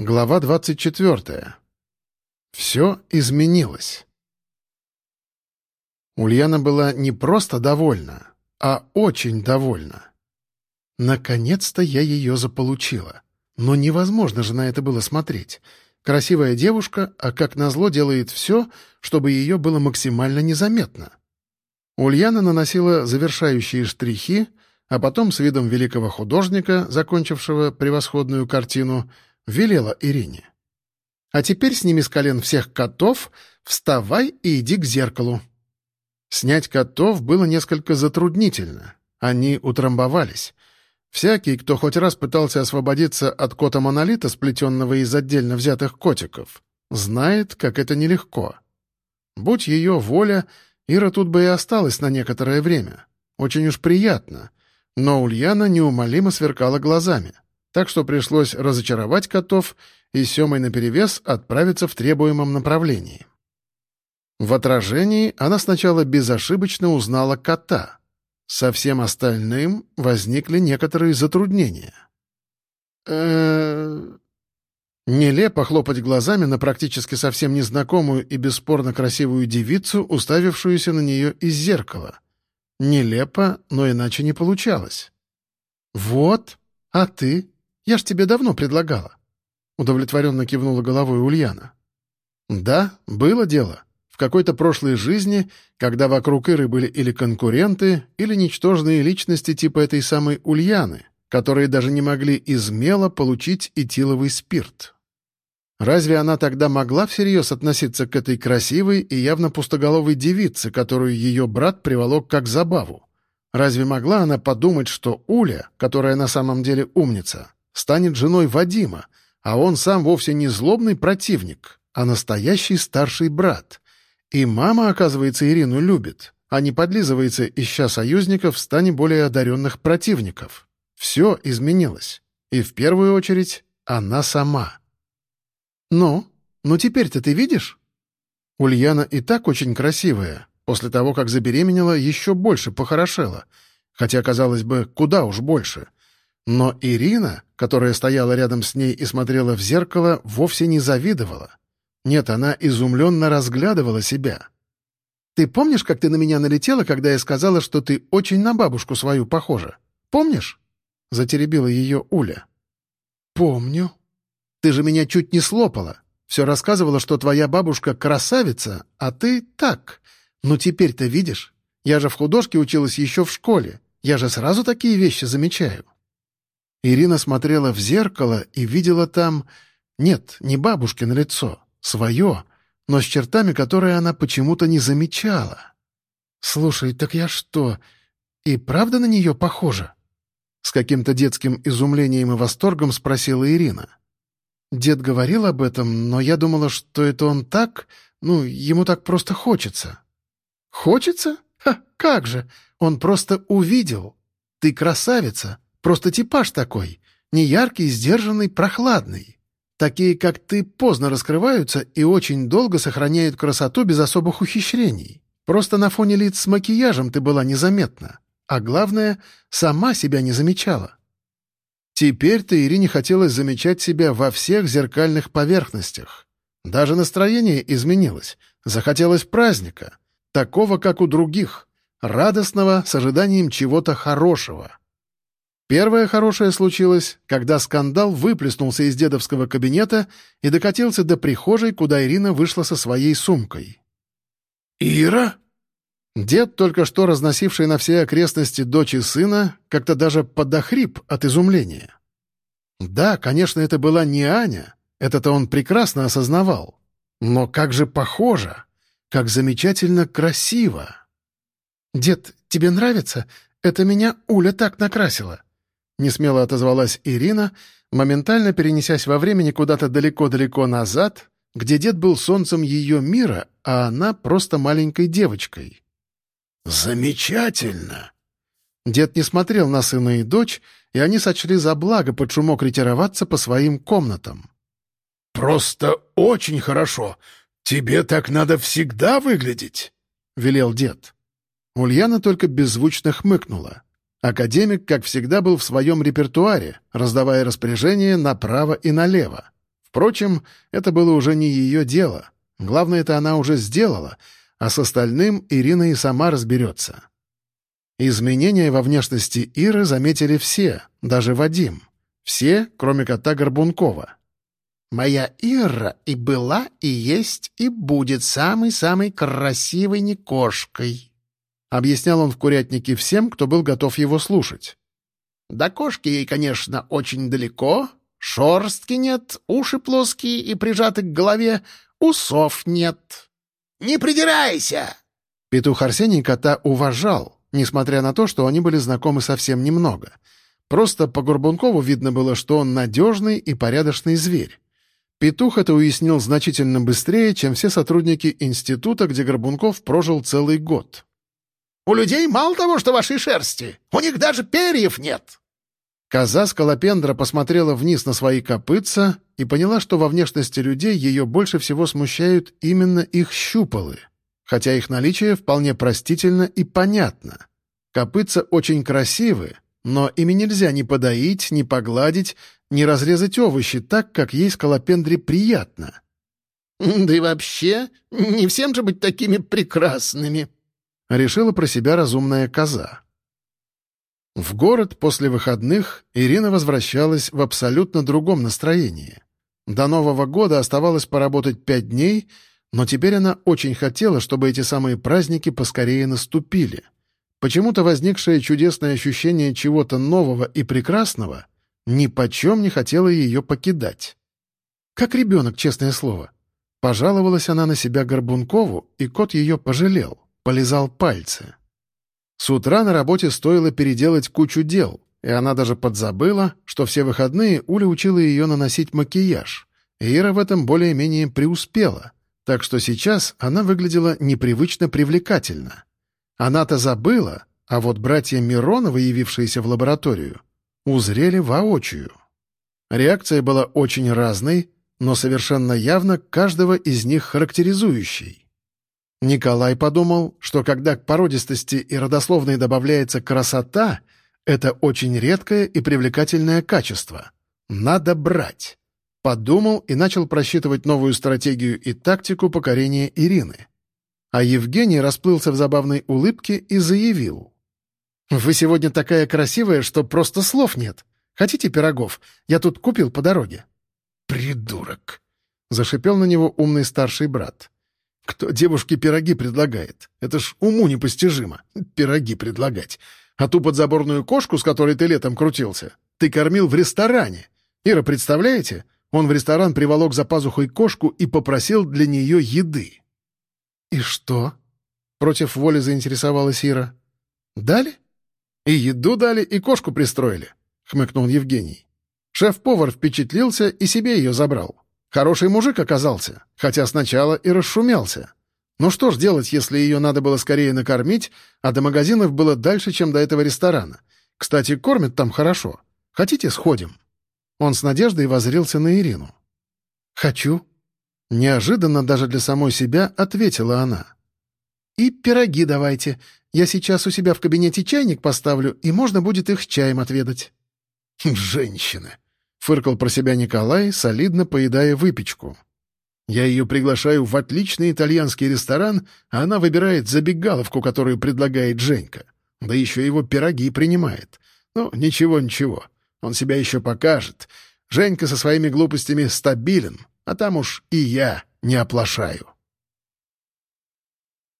Глава 24. Все изменилось. Ульяна была не просто довольна, а очень довольна. Наконец-то я ее заполучила. Но невозможно же на это было смотреть. Красивая девушка, а как назло делает все, чтобы ее было максимально незаметно. Ульяна наносила завершающие штрихи, а потом с видом великого художника, закончившего превосходную картину, — велела Ирине. «А теперь сними с колен всех котов, вставай и иди к зеркалу». Снять котов было несколько затруднительно. Они утрамбовались. Всякий, кто хоть раз пытался освободиться от кота-монолита, сплетенного из отдельно взятых котиков, знает, как это нелегко. Будь ее воля, Ира тут бы и осталась на некоторое время. Очень уж приятно. Но Ульяна неумолимо сверкала глазами так что пришлось разочаровать котов и Семой наперевес отправиться в требуемом направлении. В отражении она сначала безошибочно узнала кота. Со всем остальным возникли некоторые затруднения. э Нелепо хлопать глазами на практически совсем незнакомую и бесспорно красивую девицу, уставившуюся на нее из зеркала. Нелепо, но иначе не получалось. «Вот, а ты?» Я ж тебе давно предлагала». Удовлетворенно кивнула головой Ульяна. «Да, было дело. В какой-то прошлой жизни, когда вокруг Иры были или конкуренты, или ничтожные личности типа этой самой Ульяны, которые даже не могли измело получить этиловый спирт. Разве она тогда могла всерьез относиться к этой красивой и явно пустоголовой девице, которую ее брат приволок как забаву? Разве могла она подумать, что Уля, которая на самом деле умница, станет женой Вадима, а он сам вовсе не злобный противник, а настоящий старший брат. И мама, оказывается, Ирину любит, а не подлизывается, ища союзников в стане более одаренных противников. Все изменилось. И в первую очередь она сама. «Ну, ну теперь-то ты видишь?» Ульяна и так очень красивая. После того, как забеременела, еще больше похорошела. Хотя, казалось бы, куда уж больше — но Ирина, которая стояла рядом с ней и смотрела в зеркало, вовсе не завидовала. Нет, она изумленно разглядывала себя. «Ты помнишь, как ты на меня налетела, когда я сказала, что ты очень на бабушку свою похожа? Помнишь?» — затеребила ее Уля. «Помню. Ты же меня чуть не слопала. Все рассказывала, что твоя бабушка красавица, а ты так. Ну теперь-то видишь. Я же в художке училась еще в школе. Я же сразу такие вещи замечаю». Ирина смотрела в зеркало и видела там... Нет, не бабушкино лицо, свое, но с чертами, которые она почему-то не замечала. «Слушай, так я что, и правда на нее похожа?» С каким-то детским изумлением и восторгом спросила Ирина. Дед говорил об этом, но я думала, что это он так, ну, ему так просто хочется. «Хочется? Ха, как же! Он просто увидел. Ты красавица, Просто типаж такой. Неяркий, сдержанный, прохладный. Такие, как ты, поздно раскрываются и очень долго сохраняют красоту без особых ухищрений. Просто на фоне лиц с макияжем ты была незаметна. А главное, сама себя не замечала. Теперь-то Ирине хотелось замечать себя во всех зеркальных поверхностях. Даже настроение изменилось. Захотелось праздника. Такого, как у других. Радостного, с ожиданием чего-то хорошего. Первое хорошее случилось, когда скандал выплеснулся из дедовского кабинета и докатился до прихожей, куда Ирина вышла со своей сумкой. «Ира?» Дед, только что разносивший на все окрестности дочь и сына, как-то даже подохрип от изумления. Да, конечно, это была не Аня, это-то он прекрасно осознавал. Но как же похоже, как замечательно красиво. «Дед, тебе нравится? Это меня Уля так накрасила», Несмело отозвалась Ирина, моментально перенесясь во времени куда-то далеко-далеко назад, где дед был солнцем ее мира, а она просто маленькой девочкой. «Замечательно!» Дед не смотрел на сына и дочь, и они сочли за благо под шумок ретироваться по своим комнатам. «Просто очень хорошо! Тебе так надо всегда выглядеть!» — велел дед. Ульяна только беззвучно хмыкнула. Академик, как всегда, был в своем репертуаре, раздавая распоряжения направо и налево. Впрочем, это было уже не ее дело. Главное, это она уже сделала, а с остальным Ирина и сама разберется. Изменения во внешности Иры заметили все, даже Вадим. Все, кроме кота Горбункова. «Моя Ира и была, и есть, и будет самой-самой красивой не кошкой», — объяснял он в курятнике всем, кто был готов его слушать. «До кошки ей, конечно, очень далеко. Шорстки нет, уши плоские и прижаты к голове, усов нет». «Не придирайся!» Петух Арсений кота уважал, несмотря на то, что они были знакомы совсем немного. Просто по Горбункову видно было, что он надежный и порядочный зверь. Петух это уяснил значительно быстрее, чем все сотрудники института, где Горбунков прожил целый год. «У людей мало того, что вашей шерсти, у них даже перьев нет!» Коза Скалопендра посмотрела вниз на свои копытца и поняла, что во внешности людей ее больше всего смущают именно их щупалы, хотя их наличие вполне простительно и понятно. Копытца очень красивы, но ими нельзя ни подоить, ни погладить, ни разрезать овощи так, как ей скалопендре приятно. «Да и вообще, не всем же быть такими прекрасными», — решила про себя разумная коза. В город после выходных Ирина возвращалась в абсолютно другом настроении. До Нового года оставалось поработать пять дней, но теперь она очень хотела, чтобы эти самые праздники поскорее наступили. Почему-то возникшее чудесное ощущение чего-то нового и прекрасного ни почем не хотело ее покидать. Как ребенок, честное слово. Пожаловалась она на себя Горбункову, и кот ее пожалел, полизал пальцы. С утра на работе стоило переделать кучу дел, и она даже подзабыла, что все выходные Уля учила ее наносить макияж. Ира в этом более-менее преуспела, так что сейчас она выглядела непривычно привлекательно. Она-то забыла, а вот братья Мироновы, явившиеся в лабораторию, узрели воочию. Реакция была очень разной, но совершенно явно каждого из них характеризующей. Николай подумал, что когда к породистости и родословной добавляется красота, это очень редкое и привлекательное качество. Надо брать. Подумал и начал просчитывать новую стратегию и тактику покорения Ирины. А Евгений расплылся в забавной улыбке и заявил. «Вы сегодня такая красивая, что просто слов нет. Хотите пирогов? Я тут купил по дороге». «Придурок!» — зашипел на него умный старший брат. Кто девушке пироги предлагает? Это ж уму непостижимо. Пироги предлагать. А ту подзаборную кошку, с которой ты летом крутился, ты кормил в ресторане. Ира, представляете? Он в ресторан приволок за пазухой кошку и попросил для нее еды. «И что?» — против воли заинтересовалась Ира. «Дали?» «И еду дали, и кошку пристроили», — хмыкнул Евгений. Шеф-повар впечатлился и себе ее забрал. Хороший мужик оказался, хотя сначала и расшумелся. Ну что ж делать, если ее надо было скорее накормить, а до магазинов было дальше, чем до этого ресторана? Кстати, кормят там хорошо. Хотите, сходим?» Он с надеждой возрился на Ирину. «Хочу». Неожиданно даже для самой себя ответила она. «И пироги давайте. Я сейчас у себя в кабинете чайник поставлю, и можно будет их с чаем отведать». «Женщины!» — фыркал про себя Николай, солидно поедая выпечку. «Я ее приглашаю в отличный итальянский ресторан, а она выбирает забегаловку, которую предлагает Женька. Да еще его пироги принимает. Ну, ничего-ничего, он себя еще покажет. Женька со своими глупостями стабилен, а там уж и я не оплошаю».